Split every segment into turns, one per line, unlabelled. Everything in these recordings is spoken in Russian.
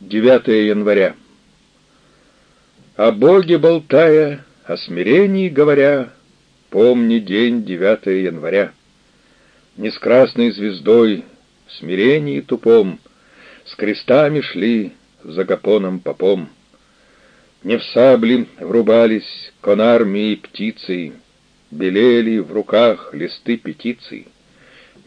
9 января. О Боге болтая, о смирении говоря, Помни день 9 января. Не с красной звездой, в смирении тупом, С крестами шли за гапоном попом. Не в сабли врубались конармии птицы, Белели в руках листы петиций.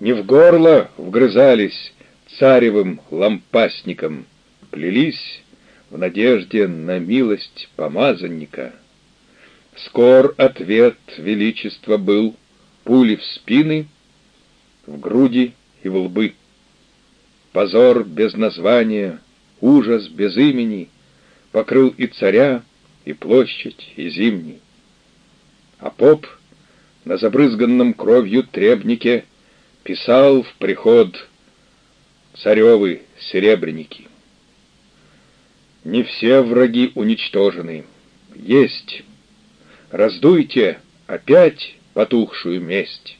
Не в горло вгрызались царевым лампасником, Плелись в надежде на милость помазанника. Скор ответ величества был, пули в спины, в груди и в лбы. Позор без названия, ужас без имени Покрыл и царя, и площадь, и зимний. А поп на забрызганном кровью требнике Писал в приход царевы серебряники. Не все враги уничтожены. Есть. Раздуйте опять потухшую месть.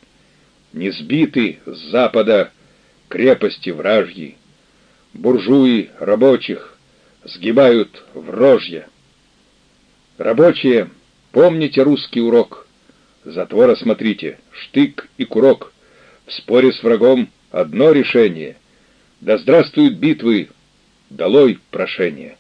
Не сбиты с запада крепости вражьи. Буржуи рабочих сгибают в рожья. Рабочие, помните русский урок. Затвора смотрите, штык и курок. В споре с врагом одно решение. Да здравствуют битвы, долой прошение.